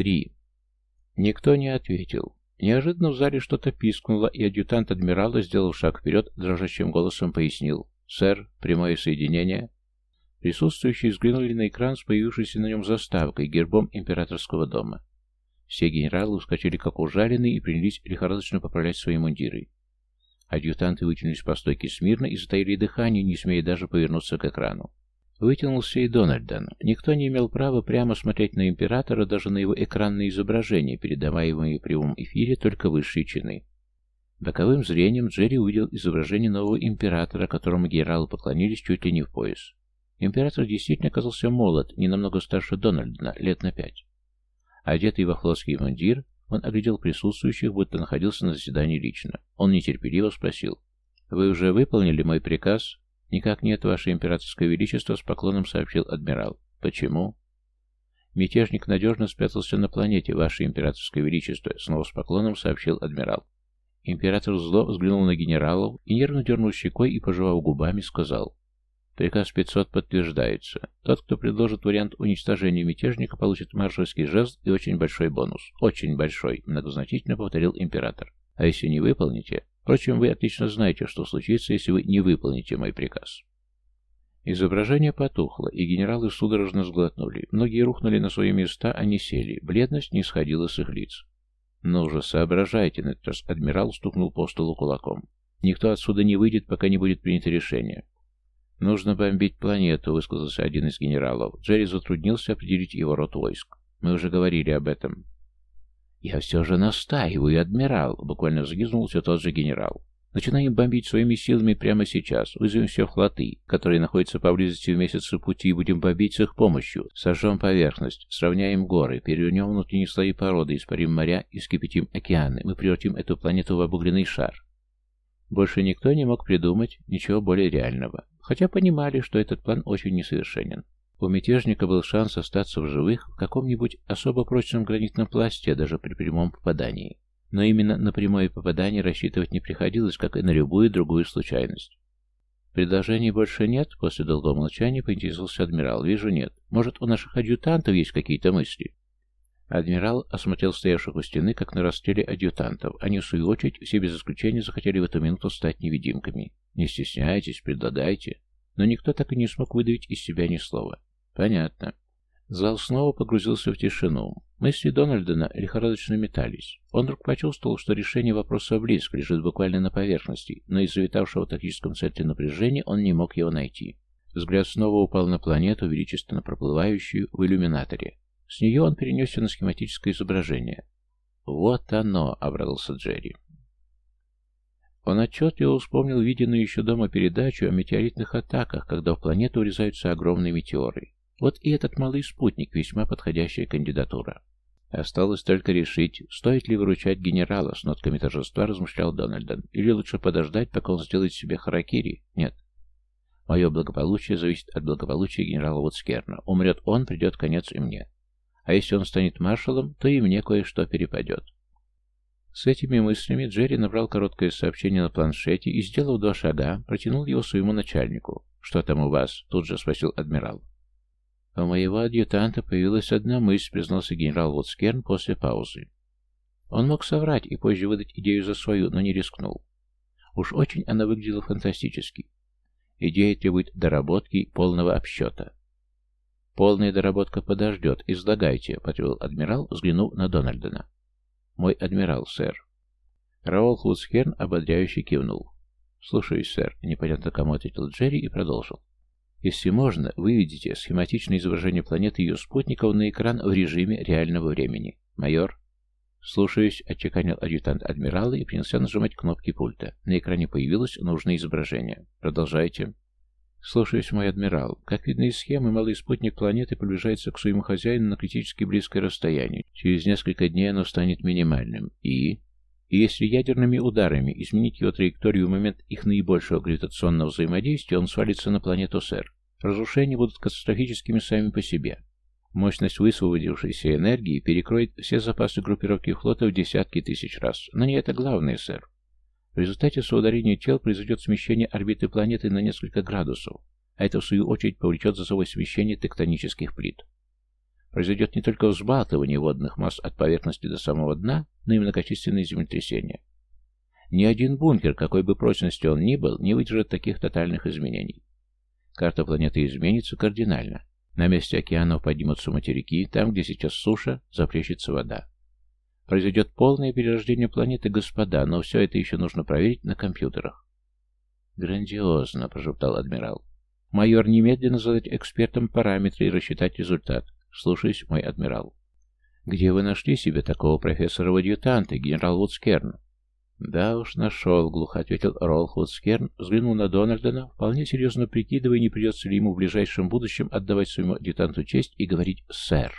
Три. Никто не ответил. Неожиданно в зале что-то пискнуло, и адъютант адмирала, сделал шаг вперед, дрожащим голосом пояснил. «Сэр, прямое соединение». Присутствующие взглянули на экран с появившейся на нем заставкой, гербом императорского дома. Все генералы вскочили как ужаленные и принялись лихорадочно поправлять свои мундиры. Адъютанты вытянулись по стойке смирно и затаили дыхание, не смея даже повернуться к экрану. Вытянулся и Дональдон. Никто не имел права прямо смотреть на императора, даже на его экранные изображения, передаваемые в прямом эфире только высшие чины. Боковым зрением Джерри увидел изображение нового императора, которому генералы поклонились чуть ли не в пояс. Император действительно оказался молод, не намного старше Дональдона, лет на пять. Одетый во флотский мундир, он оглядел присутствующих, будто находился на заседании лично. Он нетерпеливо спросил. «Вы уже выполнили мой приказ?» «Никак нет, Ваше Императорское Величество», — с поклоном сообщил адмирал. «Почему?» «Мятежник надежно спрятался на планете, Ваше Императорское Величество», — снова с поклоном сообщил адмирал. Император зло взглянул на генералов и нервно дернул щекой и, пожевав губами, сказал. «Приказ 500 подтверждается. Тот, кто предложит вариант уничтожения мятежника, получит маршальский жест и очень большой бонус. Очень большой», — многозначительно повторил император. «А если не выполните, Впрочем, вы отлично знаете, что случится, если вы не выполните мой приказ. Изображение потухло, и генералы судорожно сглотнули. Многие рухнули на свои места, не сели. Бледность не сходила с их лиц. «Ну же, соображайте!» — на этот раз адмирал стукнул по столу кулаком. «Никто отсюда не выйдет, пока не будет принято решение». «Нужно бомбить планету», — высказался один из генералов. Джерри затруднился определить его род войск. «Мы уже говорили об этом. «Я все же настаиваю, адмирал!» — буквально взвизгнул все тот же генерал. «Начинаем бомбить своими силами прямо сейчас. Вызовем все флоты, которые находятся поблизости в месяце пути, и будем бомбить с их помощью. Сожжем поверхность, сравняем горы, перевернем внутренние слои породы, испарим моря и скипятим океаны. Мы превратим эту планету в обугленный шар». Больше никто не мог придумать ничего более реального, хотя понимали, что этот план очень несовершенен. У мятежника был шанс остаться в живых в каком-нибудь особо прочном гранитном пласте, даже при прямом попадании. Но именно на прямое попадание рассчитывать не приходилось, как и на любую другую случайность. «Предложений больше нет?» — после долгого молчания поинтересовался адмирал. «Вижу, нет. Может, у наших адъютантов есть какие-то мысли?» Адмирал осмотрел стоявших у стены, как на расстреле адъютантов. Они, в свою очередь, все без исключения захотели в эту минуту стать невидимками. «Не стесняйтесь, предлагайте». Но никто так и не смог выдавить из себя ни слова. Понятно. Зал снова погрузился в тишину. Мысли Дональдена лихорадочно метались. Он вдруг почувствовал, что решение вопроса близко, лежит буквально на поверхности, но из-за витавшего в тактическом центре напряжения он не мог его найти. Взгляд снова упал на планету, величественно проплывающую в иллюминаторе. С нее он перенесся на схематическое изображение. «Вот оно!» — обрадовался Джерри. Он отчетливо вспомнил виденную еще дома передачу о метеоритных атаках, когда в планету урезаются огромные метеоры. Вот и этот малый спутник весьма подходящая кандидатура. Осталось только решить, стоит ли выручать генерала, с нотками торжества размышлял Дональдон, или лучше подождать, пока он сделает себе харакири. Нет. Мое благополучие зависит от благополучия генерала Вудскерна. Умрет он, придет конец и мне. А если он станет маршалом, то и мне кое-что перепадет. С этими мыслями Джерри набрал короткое сообщение на планшете и, сделав два шага, протянул его своему начальнику. «Что там у вас?» — тут же спросил адмирал. «У моего адъютанта появилась одна мысль», — признался генерал Вудскерн после паузы. Он мог соврать и позже выдать идею за свою, но не рискнул. Уж очень она выглядела фантастически. Идея требует доработки полного обсчета. «Полная доработка подождет. Излагайте», — потребовал адмирал, взглянув на Дональдена. «Мой адмирал, сэр». Раул Худскерн ободряюще кивнул. «Слушаюсь, сэр», — непонятно кому ответил Джерри и продолжил. «Если можно, выведите схематичное изображение планеты и ее спутников на экран в режиме реального времени. Майор?» «Слушаюсь», — отчеканил адъютант адмирала и принялся нажимать кнопки пульта. На экране появилось нужное изображение. «Продолжайте». «Слушаюсь, мой адмирал. Как видно из схемы, малый спутник планеты приближается к своему хозяину на критически близкое расстояние. Через несколько дней оно станет минимальным. И... И если ядерными ударами изменить его траекторию в момент их наибольшего гравитационного взаимодействия, он свалится на планету Сэр. Разрушения будут катастрофическими сами по себе. Мощность высвободившейся энергии перекроет все запасы группировки флота в десятки тысяч раз. Но не это главное, сэр. В результате соударения тел произойдет смещение орбиты планеты на несколько градусов, а это в свою очередь повлечет за собой смещение тектонических плит. Произойдет не только взбалтывание водных масс от поверхности до самого дна, и многочисленные землетрясения. Ни один бункер, какой бы прочности он ни был, не выдержит таких тотальных изменений. Карта планеты изменится кардинально. На месте океанов поднимутся материки, там, где сейчас суша, заплещется вода. Произойдет полное перерождение планеты, господа, но все это еще нужно проверить на компьютерах. «Грандиозно», — прошептал адмирал. «Майор, немедленно задать экспертам параметры и рассчитать результат. Слушаюсь, мой адмирал». «Где вы нашли себе такого профессора-адъютанта, генерал Вудскерн?» «Да уж, нашел», — глухо ответил Ролл Вудскерн, взглянул на Дональдона, вполне серьезно прикидывая, не придется ли ему в ближайшем будущем отдавать своему адъютанту честь и говорить «сэр».